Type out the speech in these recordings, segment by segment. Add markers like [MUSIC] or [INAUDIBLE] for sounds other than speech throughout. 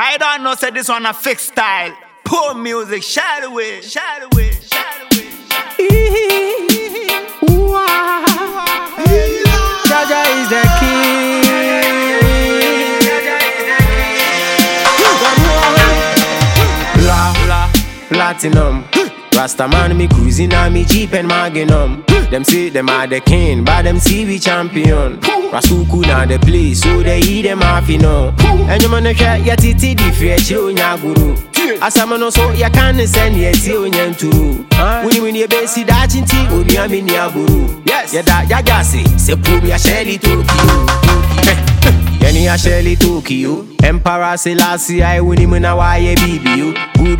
I don't know, say this one a fixed style. Poor music, shy away, shy away, shy away. Jaja is the king. Blah, blah, platinum. Rastaman me cruising on me Jeep and Magnum. Them say them are the king, but them see we champion. Rasuku na the place, so they eat them half you know. And you wanna share your titi di fresh you nyaguru. Asama no so ya can send ye ti onyanturu. Wini wini ebe si da chinti odi ami ni aburu. Yes, ya da ya gasi se pu mi a shelly Tokyo. [LAUGHS] Yeni a shelly Tokyo. Emperor Selassie I win him na why ye bibi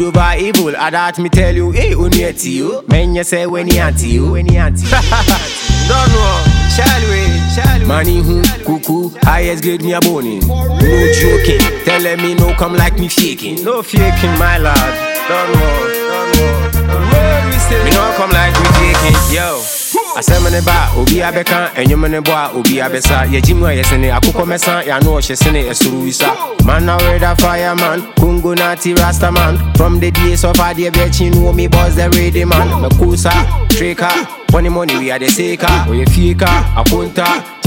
you. Over evil, I that me tell you, hey onieti you. Men you say when he anti you, when he anti. [LAUGHS] Don't know, shall we, shall we? Money who, cuckoo, highest grade me a bone No joking, telling me no come like me faking. No faking, my lad. Don't know, don't know. Don't know. Me no come like me faking, yo. Asɛm ne ba obi abɛka ɛnwom ne bɔ a obi abɛsa yɛgye mu a yɛsene akokɔ mɛsa yɛano ɔhyɛ sene ɛsoro man a fireman congo nati rastaman from the days of adeɛ bɛkyi no wɔ me boss the ready man. Mɛkosa treka Money money we are the seeker. Oye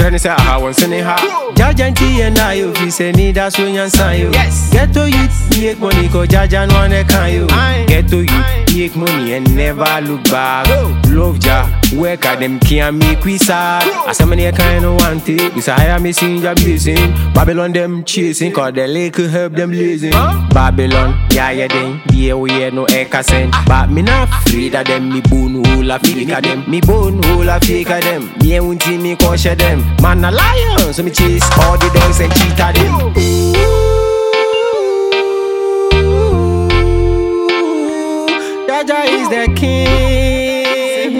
fieka, apunta Kyerɛ ne sɛ aha wɔn sene ha Jaja nti yɛ na yo fi sɛ ni da so nyansa yo Get to you, make money ko jaja no ane kan yo Get to you, make money and never look back. Love ja, work at them can't make we sad? Asɛm ne yɛ kan no want it Bisa hire me sing ya blazing Babylon them chasing Cause the lake could help them blazing. Babylon, yeah yeah den Yeah we yeah no ɛka sɛn But me not afraid of them Me bone hole a fake of them. Me bone hole a fake of them. Me ain't me caution them Man a lion So me chase all the dogs and cheetah them Jaja is the king.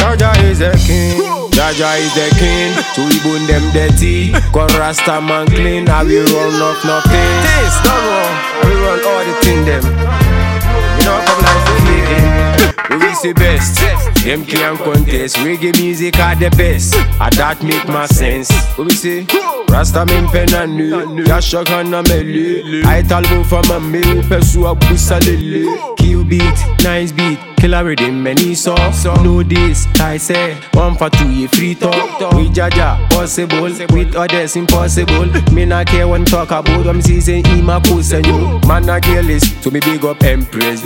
Jaja is the king. Jaja is the king. So we bone them dirty. Cause Rasta man clean. I will run off nothing. This, no more. I will run all the thing them. You know, We say best. Them can contest. Reggae music are the best. And that make my sense. What we say? Rasta min penanu. Yasha kana. I for my me. Pesu abusa lele. Kill beat, nice beat. Killer rhythm, many so Know this, I say One for two, you free talk We jaja, possible With others, impossible Me not care when talk about Them season, in my post and you Man a careless, so me big up Empress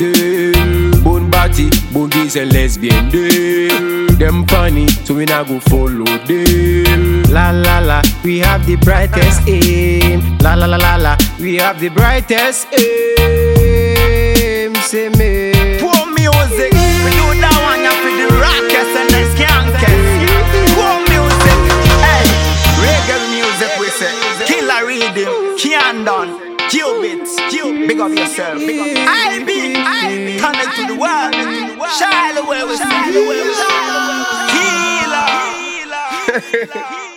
Bone body, bone gays and lesbian them Them funny, so we not go follow them. La la la, we have the brightest aim. La la la la la, we have the brightest aim. Say me. Poor music, we do that one ya for the rockers and the skankers. Poor music, hey, reggae music we say. Killer rhythm, can done. Qubits, Q, big up yourself, big up. I be, I be, connect to the world, shy away with, shy away with, killer.